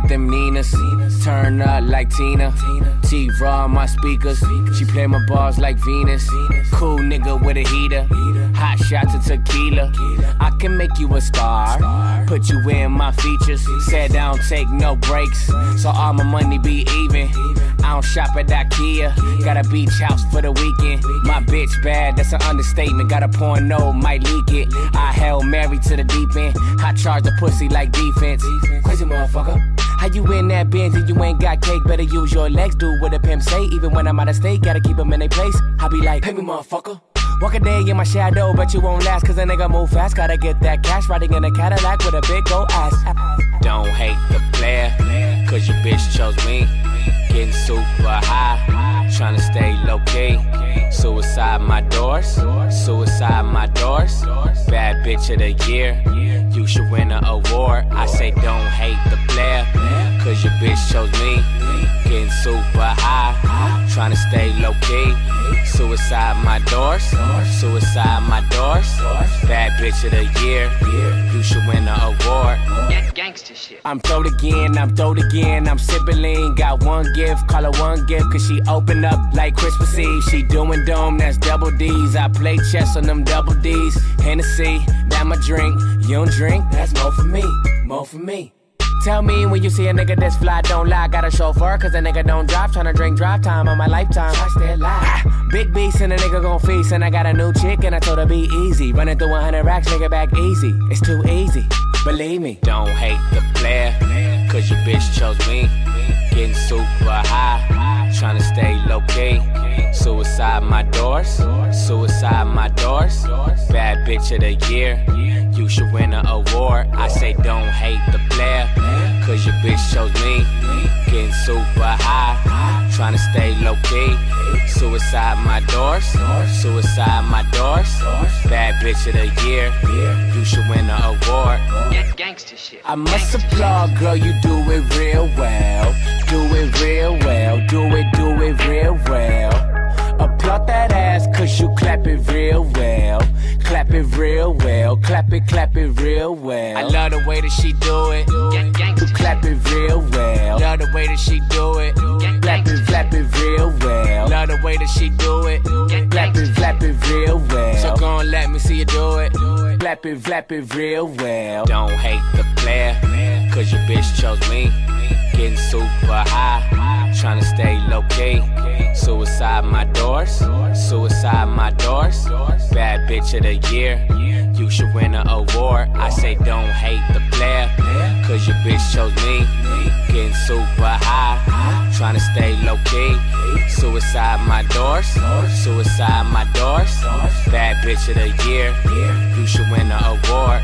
with them Ninas. Turn up like Tina. T raw my speakers. She play my bars like Venus. Cool nigga with a heater. Hot shots of tequila. I can make you a star. Put you in my features. Said I don't take no breaks. So all my money be even. I don't shop at IKEA. Got a beach house for the weekend. My bitch bad, that's an understatement. Got a porno, might leak it. I held Mary to the deep end. I charge the pussy like defense. Crazy motherfucker. How you in that Benz and you ain't got cake? Better use your legs, do what a pimp say. Even when I'm out of state, gotta keep them in their place. I be like, pay me, motherfucker. Walk a day in my shadow, but you won't last, cause a nigga move fast. Gotta get that cash, riding in a Cadillac with a big old ass. Don't hate the player, cause your bitch chose me. Getting super high, trying to stay low key. Suicide my doors, suicide my doors. Bad bitch of the year, you should win an award. I say don't hate the player, cause your bitch chose me. Trying to stay low key. Suicide my doors, suicide my doors. Bad bitch of the year, you should win an award. Gangster shit. I'm throwed again, I'm throwed again, I'm sipping lean. Got one gift, call her one gift, cause she open up like Christmas Eve. She doing dome, that's double D's. I play chess on them double D's. Hennessy, that my drink. You don't drink, that's more for me, more for me. Tell me when you see a nigga that's fly, don't lie. Got a chauffeur, cause a nigga don't drive. Tryna drink drive time on my lifetime. I stay alive. Ah, big beast and a nigga gon' feast. And I got a new chick and I told her be easy. Running through 100 racks, nigga back easy. It's too easy, believe me. Don't hate the player, cause your bitch chose me. Getting super high, tryna stay low key. Suicide my doors, suicide my doors. Bad bitch of the year, you should win an award. I say don't hate the player, cause your bitch chose me. Getting super high, trying to stay low key. Suicide my doors, suicide my doors. Bad bitch of the year, you should win an award. Gangster shit. I must applaud, girl, you do it real well. Do it real well, do it, do it real well. Applaud that ass, cause you clap it real well. Clap it real well, clap it, clap it real well. I love the way that she do it. You clap it real well. Love the way that she do it. Clap it, clap it real well. Love the way that she do it. Clap it, clap it real well. So gon' let me see you do it. Clap it, clap it real well. Don't hate the player, cause your bitch chose me. Getting super high, tryna stay low key. Suicide my doors, suicide my doors. Bad bitch of the year, you should win an award. I say don't hate the player, cause your bitch chose me. Getting super high, trying to stay low key. Suicide my doors, suicide my doors. Bad bitch of the year, you should win an award.